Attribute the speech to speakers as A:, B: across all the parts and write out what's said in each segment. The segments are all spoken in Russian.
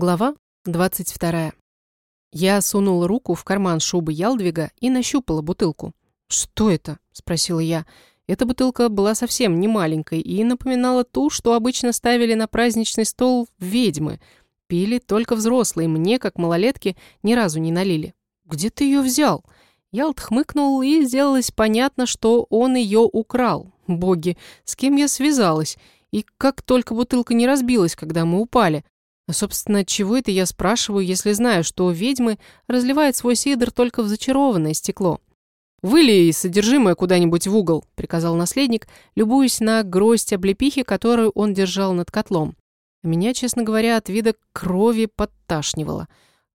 A: Глава 22. Я сунула руку в карман шубы Ялдвига и нащупала бутылку. «Что это?» – спросила я. Эта бутылка была совсем не маленькой и напоминала ту, что обычно ставили на праздничный стол ведьмы. Пили только взрослые, мне, как малолетки, ни разу не налили. «Где ты ее взял?» Ялд хмыкнул, и сделалось понятно, что он ее украл. Боги, с кем я связалась? И как только бутылка не разбилась, когда мы упали. А, собственно, чего это я спрашиваю, если знаю, что ведьмы разливают свой сидр только в зачарованное стекло? «Вылей содержимое куда-нибудь в угол», — приказал наследник, любуясь на гроздь облепихи, которую он держал над котлом. Меня, честно говоря, от вида крови подташнивало.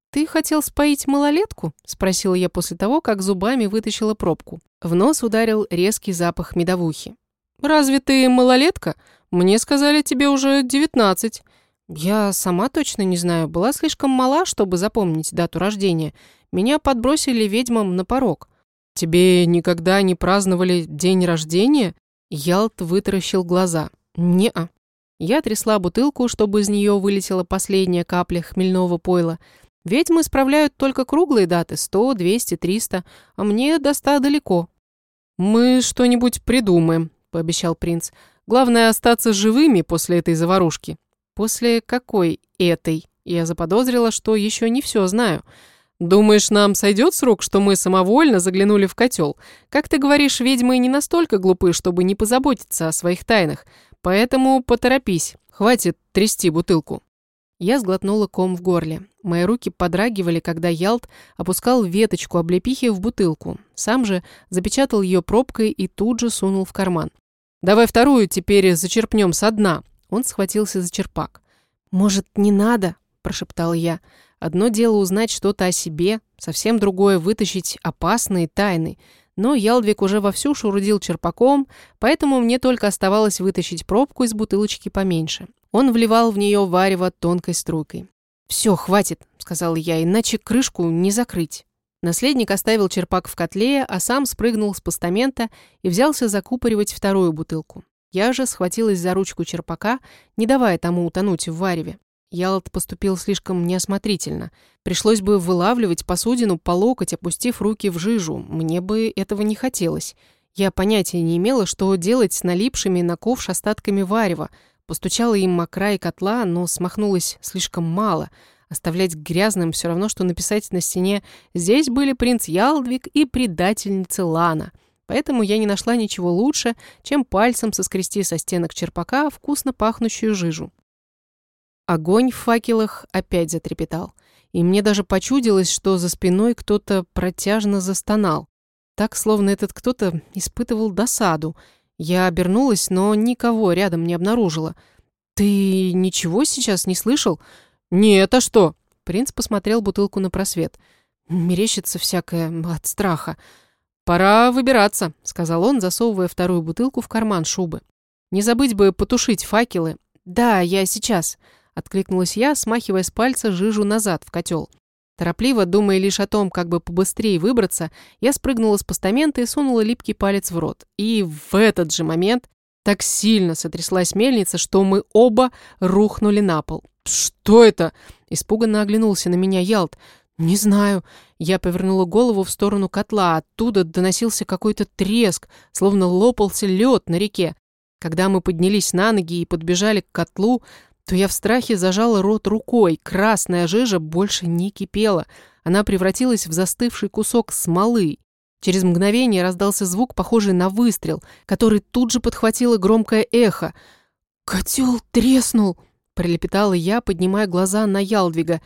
A: «Ты хотел споить малолетку?» — спросила я после того, как зубами вытащила пробку. В нос ударил резкий запах медовухи. «Разве ты малолетка? Мне сказали, тебе уже девятнадцать». Я сама точно не знаю, была слишком мала, чтобы запомнить дату рождения. Меня подбросили ведьмам на порог. Тебе никогда не праздновали день рождения? Ялт вытаращил глаза. Не-а. Я трясла бутылку, чтобы из нее вылетела последняя капля хмельного пойла. Ведьмы справляют только круглые даты, сто, двести, триста, а мне до ста далеко. «Мы что-нибудь придумаем», — пообещал принц. «Главное остаться живыми после этой заварушки». После какой этой? Я заподозрила, что еще не все знаю. Думаешь, нам сойдет срок, что мы самовольно заглянули в котел? Как ты говоришь, ведьмы не настолько глупы, чтобы не позаботиться о своих тайнах. Поэтому поторопись. Хватит трясти бутылку. Я сглотнула ком в горле. Мои руки подрагивали, когда Ялт опускал веточку облепихи в бутылку. Сам же запечатал ее пробкой и тут же сунул в карман. «Давай вторую теперь зачерпнем со дна», он схватился за черпак. «Может, не надо?» – прошептал я. «Одно дело узнать что-то о себе, совсем другое – вытащить опасные тайны. Но Ялдвик уже вовсю шурудил черпаком, поэтому мне только оставалось вытащить пробку из бутылочки поменьше. Он вливал в нее варево тонкой струйкой. «Все, хватит», — сказал я, — «иначе крышку не закрыть». Наследник оставил черпак в котле, а сам спрыгнул с постамента и взялся закупоривать вторую бутылку. Я же схватилась за ручку черпака, не давая тому утонуть в вареве. Ялт поступил слишком неосмотрительно. Пришлось бы вылавливать посудину по локоть, опустив руки в жижу. Мне бы этого не хотелось. Я понятия не имела, что делать с налипшими на ковш остатками варева. Постучала им о край котла, но смахнулось слишком мало. Оставлять грязным все равно, что написать на стене «Здесь были принц Ялдвиг и предательница Лана». Поэтому я не нашла ничего лучше, чем пальцем соскрести со стенок черпака вкусно пахнущую жижу. Огонь в факелах опять затрепетал, и мне даже почудилось, что за спиной кто-то протяжно застонал. Так, словно этот кто-то испытывал досаду. Я обернулась, но никого рядом не обнаружила. «Ты ничего сейчас не слышал?» «Нет, а что?» Принц посмотрел бутылку на просвет. «Мерещится всякое от страха». «Пора выбираться», — сказал он, засовывая вторую бутылку в карман шубы. «Не забыть бы потушить факелы». «Да, я сейчас», — откликнулась я, смахивая с пальца жижу назад в котел. Торопливо, думая лишь о том, как бы побыстрее выбраться, я спрыгнула с постамента и сунула липкий палец в рот. И в этот же момент так сильно сотряслась мельница, что мы оба рухнули на пол. «Что это?» – испуганно оглянулся на меня Ялт. «Не знаю». Я повернула голову в сторону котла. Оттуда доносился какой-то треск, словно лопался лед на реке. Когда мы поднялись на ноги и подбежали к котлу, то я в страхе зажала рот рукой. Красная жижа больше не кипела. Она превратилась в застывший кусок смолы. Через мгновение раздался звук, похожий на выстрел, который тут же подхватило громкое эхо. «Котел треснул!» – пролепетала я, поднимая глаза на Ялдвига.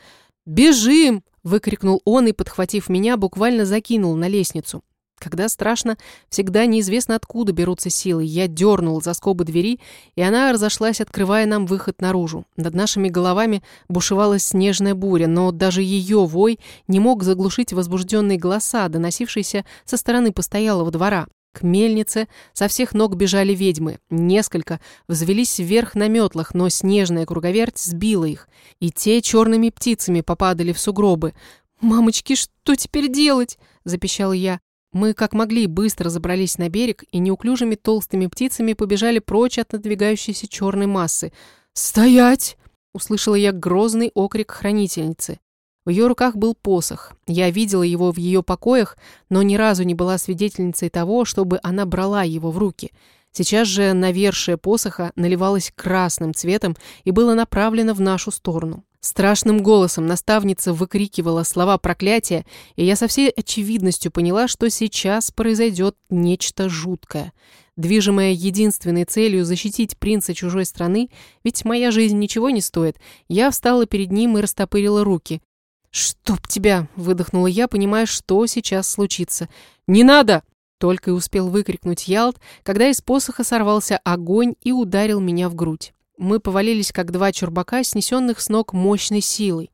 A: «Бежим!» Выкрикнул он и, подхватив меня, буквально закинул на лестницу. Когда страшно, всегда неизвестно откуда берутся силы. Я дернул за скобы двери, и она разошлась, открывая нам выход наружу. Над нашими головами бушевала снежная буря, но даже ее вой не мог заглушить возбужденные голоса, доносившиеся со стороны постоялого двора. К мельнице со всех ног бежали ведьмы. Несколько взвелись вверх на метлах, но снежная круговерть сбила их. И те черными птицами попадали в сугробы. «Мамочки, что теперь делать?» – запищал я. Мы, как могли, быстро забрались на берег и неуклюжими толстыми птицами побежали прочь от надвигающейся черной массы. «Стоять!» услышала я грозный окрик хранительницы. В ее руках был посох. Я видела его в ее покоях, но ни разу не была свидетельницей того, чтобы она брала его в руки. Сейчас же навершие посоха наливалось красным цветом и было направлено в нашу сторону. Страшным голосом наставница выкрикивала слова проклятия, и я со всей очевидностью поняла, что сейчас произойдет нечто жуткое. Движимая единственной целью защитить принца чужой страны, ведь моя жизнь ничего не стоит, я встала перед ним и растопырила руки. «Чтоб тебя!» — выдохнула я, понимая, что сейчас случится. «Не надо!» — только и успел выкрикнуть Ялт, когда из посоха сорвался огонь и ударил меня в грудь. Мы повалились, как два чурбака, снесенных с ног мощной силой.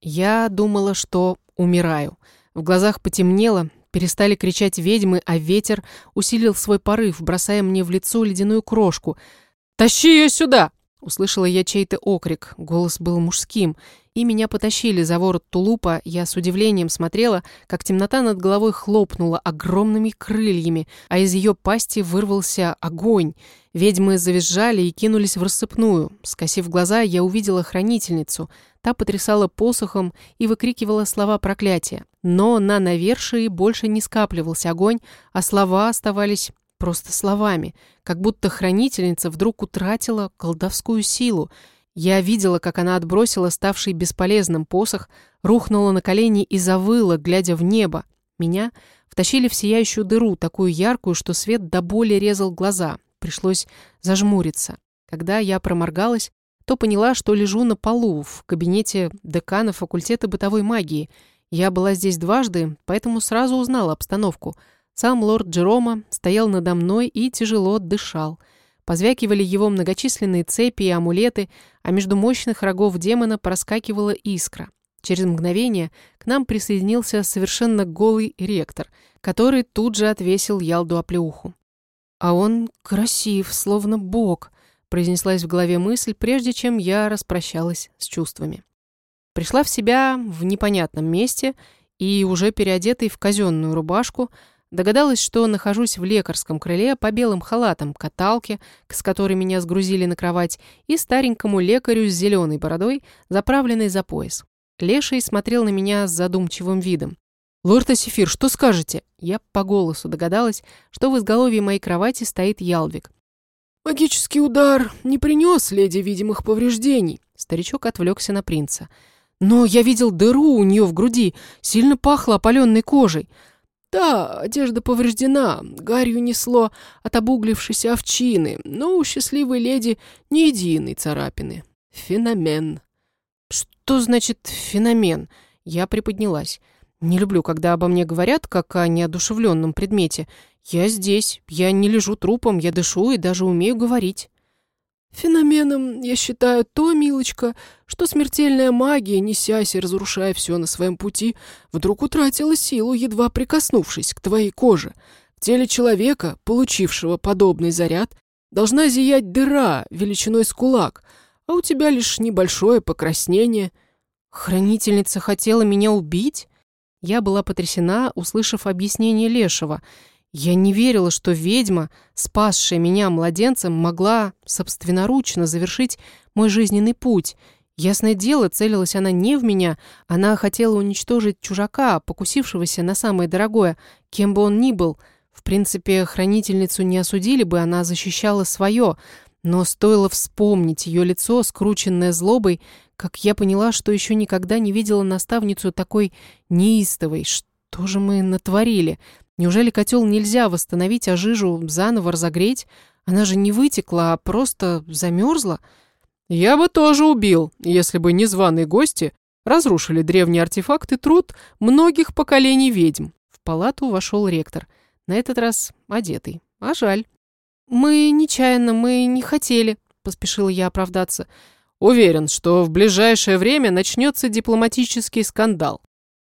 A: Я думала, что умираю. В глазах потемнело, перестали кричать ведьмы, а ветер усилил свой порыв, бросая мне в лицо ледяную крошку. «Тащи ее сюда!» Услышала я чей-то окрик, голос был мужским, и меня потащили за ворот тулупа. Я с удивлением смотрела, как темнота над головой хлопнула огромными крыльями, а из ее пасти вырвался огонь. Ведьмы завизжали и кинулись в рассыпную. Скосив глаза, я увидела хранительницу. Та потрясала посохом и выкрикивала слова проклятия. Но на навершии больше не скапливался огонь, а слова оставались просто словами, как будто хранительница вдруг утратила колдовскую силу. Я видела, как она отбросила ставший бесполезным посох, рухнула на колени и завыла, глядя в небо. Меня втащили в сияющую дыру, такую яркую, что свет до боли резал глаза. Пришлось зажмуриться. Когда я проморгалась, то поняла, что лежу на полу в кабинете декана факультета бытовой магии. Я была здесь дважды, поэтому сразу узнала обстановку – сам лорд Джерома стоял надо мной и тяжело дышал. Позвякивали его многочисленные цепи и амулеты, а между мощных рогов демона проскакивала искра. Через мгновение к нам присоединился совершенно голый ректор, который тут же отвесил Ялду оплеуху. «А он красив, словно бог», — произнеслась в голове мысль, прежде чем я распрощалась с чувствами. Пришла в себя в непонятном месте и, уже переодетой в казенную рубашку, Догадалась, что нахожусь в лекарском крыле по белым халатам, каталке, с которой меня сгрузили на кровать, и старенькому лекарю с зеленой бородой, заправленной за пояс. Леший смотрел на меня с задумчивым видом. «Лорд Асифир, что скажете?» Я по голосу догадалась, что в изголовье моей кровати стоит Ялвик.
B: «Магический удар не принес леди видимых повреждений»,
A: Старичок отвлекся на принца. «Но я видел дыру у нее в груди, сильно пахло опаленной кожей.
B: Да, одежда повреждена, гарью несло от обуглившейся овчины, но у счастливой леди ни единой царапины. Феномен.
A: Что значит феномен? Я приподнялась. Не люблю, когда обо мне говорят, как о неодушевленном предмете. Я здесь, я не лежу трупом, я дышу и даже умею говорить.
B: Феноменом я считаю то, милочка, что смертельная магия, несясь и разрушая все на своем пути, вдруг утратила силу, едва прикоснувшись к твоей коже. В теле человека, получившего подобный заряд, должна зиять дыра величиной с кулак, а у тебя лишь небольшое покраснение.
A: Хранительница хотела меня убить? Я была потрясена, услышав объяснение Лешего — я не верила, что ведьма, спасшая меня младенцем, могла собственноручно завершить мой жизненный путь. Ясное дело, целилась она не в меня, она хотела уничтожить чужака, покусившегося на самое дорогое, кем бы он ни был. В принципе, хранительницу не осудили бы, она защищала свое, но стоило вспомнить ее лицо, скрученное злобой, как я поняла, что еще никогда не видела наставницу такой неистовой. Что же мы натворили? Неужели котел нельзя восстановить, а жижу заново разогреть? Она же не вытекла, а просто замерзла.
B: Я бы тоже убил, если бы незваные гости разрушили древний артефакт и труд многих поколений ведьм.
A: В палату вошел ректор, на этот раз одетый. А жаль. «Мы нечаянно, мы не хотели», — поспешила я оправдаться.
B: «Уверен, что в ближайшее время начнется дипломатический скандал.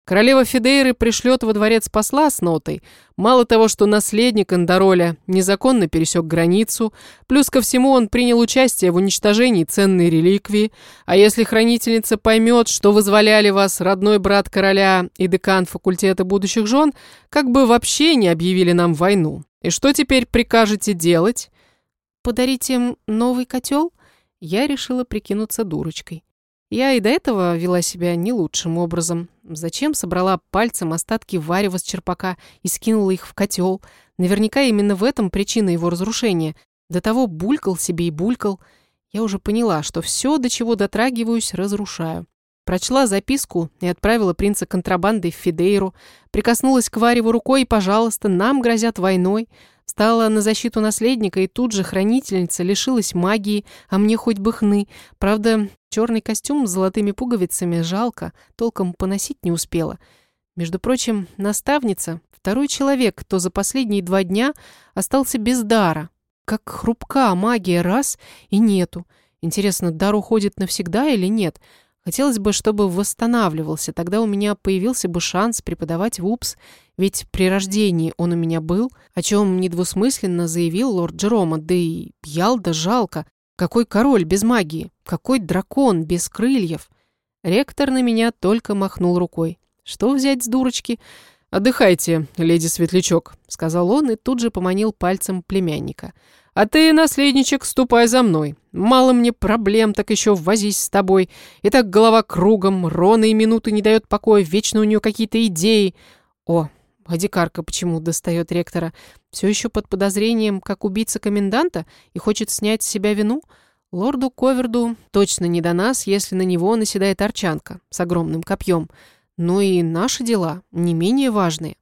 B: Королева Фидейры пришлет во дворец посла с нотой. Мало того, что наследник Эндороля незаконно пересек границу, плюс ко всему он принял участие в уничтожении ценной реликвии, а если хранительница поймет, что вызволяли вас родной брат короля и декан факультета будущих жен, как бы вообще не объявили нам войну. И что теперь прикажете делать?
A: Подарить им новый котел? Я решила прикинуться дурочкой. Я и до этого вела себя не лучшим образом. Зачем собрала пальцем остатки варева с черпака и скинула их в котел? Наверняка именно в этом причина его разрушения. До того булькал себе и булькал. Я уже поняла, что все, до чего дотрагиваюсь, разрушаю. Прочла записку и отправила принца контрабандой в Фидейру. Прикоснулась к Вареву рукой и, пожалуйста, нам грозят войной. Стала на защиту наследника, и тут же хранительница лишилась магии, а мне хоть бы хны. Правда, черный костюм с золотыми пуговицами жалко, толком поносить не успела. Между прочим, наставница — второй человек, кто за последние два дня остался без дара. Как хрупка магия раз и нету. Интересно, дар уходит навсегда или нет — Хотелось бы, чтобы восстанавливался, тогда у меня появился бы шанс преподавать в УПС, ведь при рождении он у меня был, о чем недвусмысленно заявил лорд Джерома, да и Ялда жалко. Какой король без магии? Какой дракон без крыльев? Ректор на меня только махнул рукой. Что взять с дурочки? «Отдыхайте, леди Светлячок», — сказал он и тут же поманил пальцем племянника. А ты, наследничек, ступай за мной. Мало мне проблем, так еще возись с тобой. И так голова кругом, Рона и минуты не дает покоя, вечно у нее какие-то идеи. О, а дикарка почему достает ректора? Все еще под подозрением, как убийца коменданта, и хочет снять с себя вину? Лорду Коверду точно не до нас, если на него наседает арчанка с огромным копьем. Но и наши дела не менее важные.